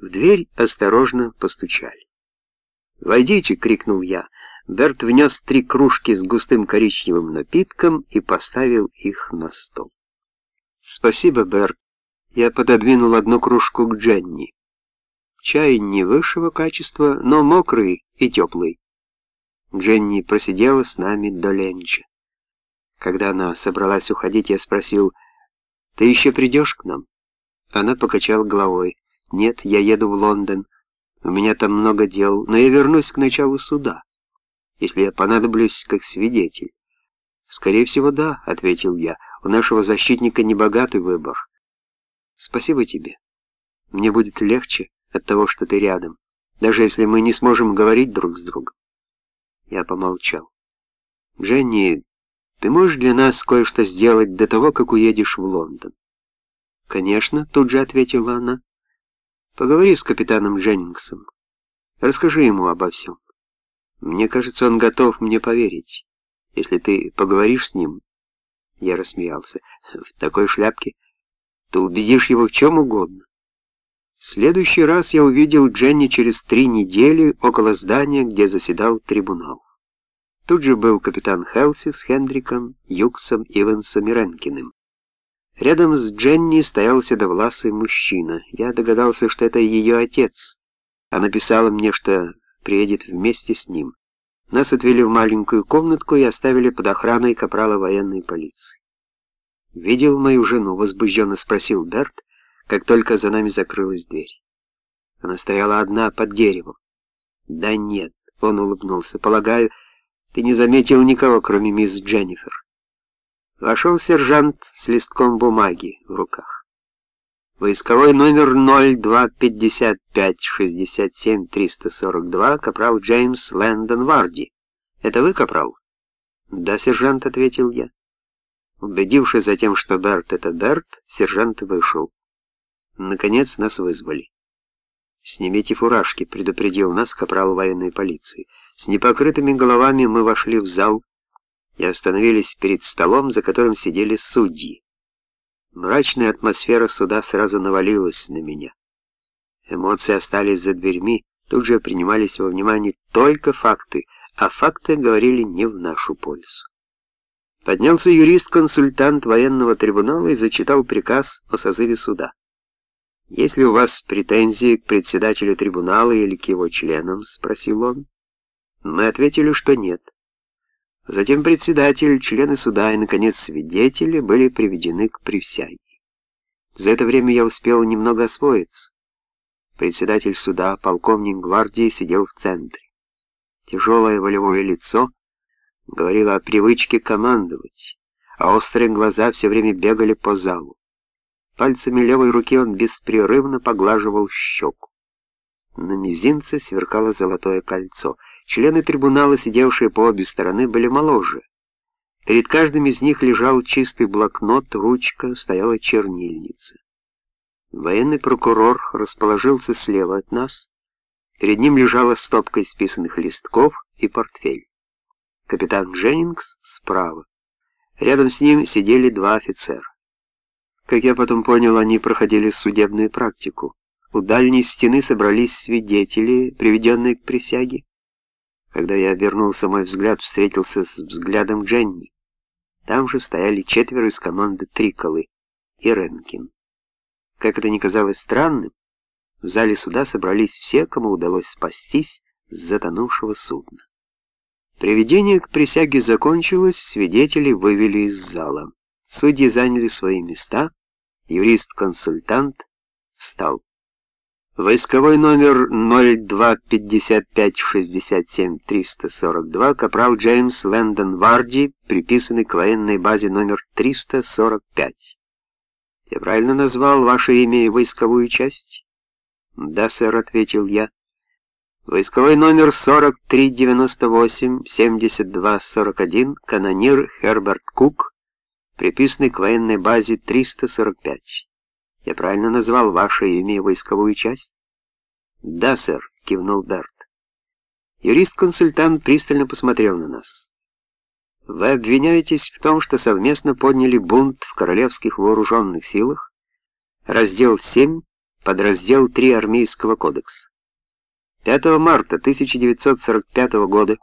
В дверь осторожно постучали. «Войдите!» — крикнул я. Берт внес три кружки с густым коричневым напитком и поставил их на стол. «Спасибо, Берт». Я пододвинул одну кружку к Дженни. Чай не высшего качества, но мокрый и теплый. Дженни просидела с нами до ленча. Когда она собралась уходить, я спросил, «Ты еще придешь к нам?» Она покачала головой. «Нет, я еду в Лондон. У меня там много дел, но я вернусь к началу суда, если я понадоблюсь как свидетель». «Скорее всего, да», — ответил я. «У нашего защитника небогатый выбор». «Спасибо тебе. Мне будет легче от того, что ты рядом, даже если мы не сможем говорить друг с другом». Я помолчал. «Дженни, ты можешь для нас кое-что сделать до того, как уедешь в Лондон?» «Конечно», — тут же ответила она. «Поговори с капитаном Дженнингсом. Расскажи ему обо всем. Мне кажется, он готов мне поверить. Если ты поговоришь с ним...» Я рассмеялся. «В такой шляпке ты убедишь его в чем угодно». В следующий раз я увидел Дженни через три недели около здания, где заседал трибунал. Тут же был капитан Хелси с Хендриком, Юксом, Ивансом и Ренкиным. Рядом с Дженни стоял седовласый мужчина. Я догадался, что это ее отец. Она писала мне, что приедет вместе с ним. Нас отвели в маленькую комнатку и оставили под охраной капрала военной полиции. «Видел мою жену?» — возбужденно спросил Берт, как только за нами закрылась дверь. Она стояла одна под деревом. «Да нет», — он улыбнулся, — «полагаю, ты не заметил никого, кроме мисс Дженнифер». Вошел сержант с листком бумаги в руках. Войсковой номер 0255-67-342, капрал Джеймс Лэндон Варди. Это вы, капрал? Да, сержант, ответил я. Убедившись затем, что Берт — это Берт, сержант вышел. Наконец нас вызвали. «Снимите фуражки», — предупредил нас капрал военной полиции. С непокрытыми головами мы вошли в зал, и остановились перед столом, за которым сидели судьи. Мрачная атмосфера суда сразу навалилась на меня. Эмоции остались за дверьми, тут же принимались во внимание только факты, а факты говорили не в нашу пользу. Поднялся юрист-консультант военного трибунала и зачитал приказ о созыве суда. «Если у вас претензии к председателю трибунала или к его членам?» — спросил он. Мы ответили, что нет. Затем председатель, члены суда и, наконец, свидетели были приведены к присяге. За это время я успел немного освоиться. Председатель суда, полковник гвардии, сидел в центре. Тяжелое волевое лицо говорило о привычке командовать, а острые глаза все время бегали по залу. Пальцами левой руки он беспрерывно поглаживал щеку. На мизинце сверкало золотое кольцо — Члены трибунала, сидевшие по обе стороны, были моложе. Перед каждым из них лежал чистый блокнот, ручка, стояла чернильница. Военный прокурор расположился слева от нас. Перед ним лежала стопка исписанных листков и портфель. Капитан Дженнингс справа. Рядом с ним сидели два офицера. Как я потом понял, они проходили судебную практику. У дальней стены собрались свидетели, приведенные к присяге. Когда я обернулся, мой взгляд встретился с взглядом Дженни. Там же стояли четверо из команды Триколы и Ренкин. Как это ни казалось странным, в зале суда собрались все, кому удалось спастись с затонувшего судна. Приведение к присяге закончилось, свидетели вывели из зала. Судьи заняли свои места, юрист-консультант встал. Войсковой номер 025567-342, капрал Джеймс Лэндон Варди, приписанный к военной базе номер 345. Я правильно назвал ваше имя и войсковую часть? Да, сэр, ответил я. Войсковой номер 4398-7241, канонир Херберт Кук, приписанный к военной базе 345. Я правильно назвал ваше имя и войсковую часть? Да, сэр, кивнул Берт. Юрист-консультант пристально посмотрел на нас. Вы обвиняетесь в том, что совместно подняли бунт в королевских вооруженных силах, раздел 7, подраздел 3 Армейского кодекса. 5 марта 1945 года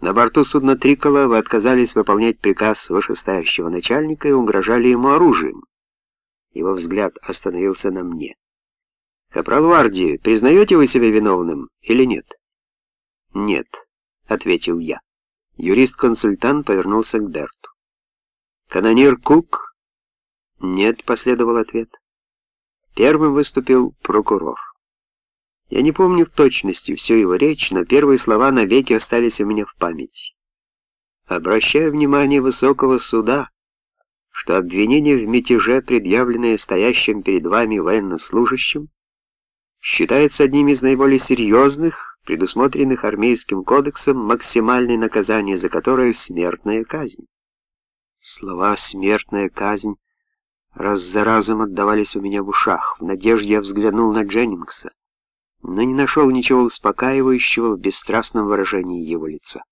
на борту судна «Трикола» вы отказались выполнять приказ вышестоящего начальника и угрожали ему оружием. Его взгляд остановился на мне. «Капрал Варди, признаете вы себя виновным или нет?» «Нет», — ответил я. Юрист-консультант повернулся к Дерту. «Канонир Кук?» «Нет», — последовал ответ. Первым выступил прокурор. Я не помню в точности всю его речь, но первые слова навеки остались у меня в памяти. Обращаю внимание высокого суда, что обвинение в мятеже, предъявленное стоящим перед вами военнослужащим, считается одним из наиболее серьезных, предусмотренных армейским кодексом, максимальное наказание за которое — смертная казнь. Слова «смертная казнь» раз за разом отдавались у меня в ушах. В надежде я взглянул на Дженнингса но не нашел ничего успокаивающего в бесстрастном выражении его лица.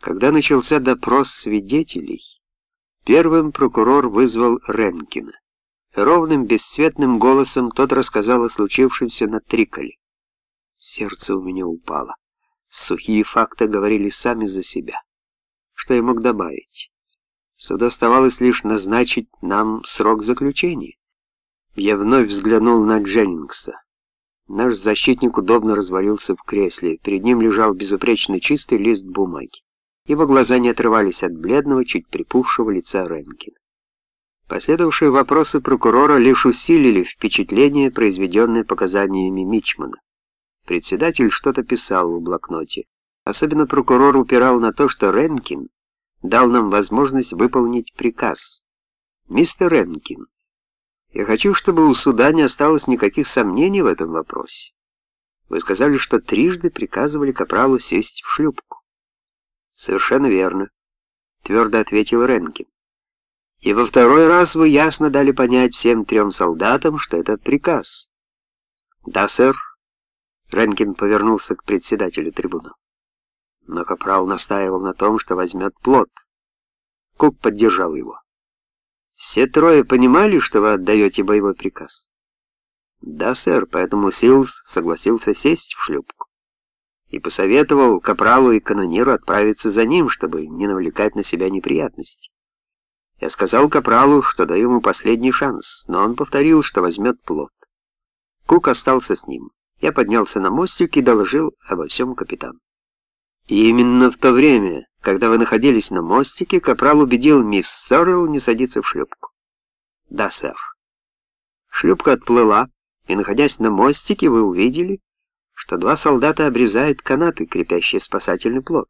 Когда начался допрос свидетелей, первым прокурор вызвал Ренкина. Ровным, бесцветным голосом тот рассказал о случившемся на Триколе. Сердце у меня упало. Сухие факты говорили сами за себя. Что я мог добавить? Суду оставалось лишь назначить нам срок заключения. Я вновь взглянул на Дженнингса. Наш защитник удобно развалился в кресле. Перед ним лежал безупречно чистый лист бумаги. Его глаза не отрывались от бледного, чуть припухшего лица Ренкина. Последовавшие вопросы прокурора лишь усилили впечатление, произведенное показаниями Мичмана. Председатель что-то писал в блокноте. Особенно прокурор упирал на то, что Ренкин дал нам возможность выполнить приказ. «Мистер Ренкин, я хочу, чтобы у суда не осталось никаких сомнений в этом вопросе. Вы сказали, что трижды приказывали Капралу сесть в шлюпку. Совершенно верно, твердо ответил Ренкин. И во второй раз вы ясно дали понять всем трем солдатам, что это приказ. Да, сэр. Ренкин повернулся к председателю трибуна. Но Капрал настаивал на том, что возьмет плод. Кук поддержал его. Все трое понимали, что вы отдаете боевой приказ? Да, сэр, поэтому Силс согласился сесть в шлюпку и посоветовал капралу и канониру отправиться за ним, чтобы не навлекать на себя неприятности. Я сказал капралу, что даю ему последний шанс, но он повторил, что возьмет плод. Кук остался с ним. Я поднялся на мостик и доложил обо всем капитану. И именно в то время, когда вы находились на мостике, Капрал убедил мисс Соррелл не садиться в шлюпку. Да, сэр. Шлюпка отплыла, и, находясь на мостике, вы увидели, что два солдата обрезают канаты, крепящие спасательный плот.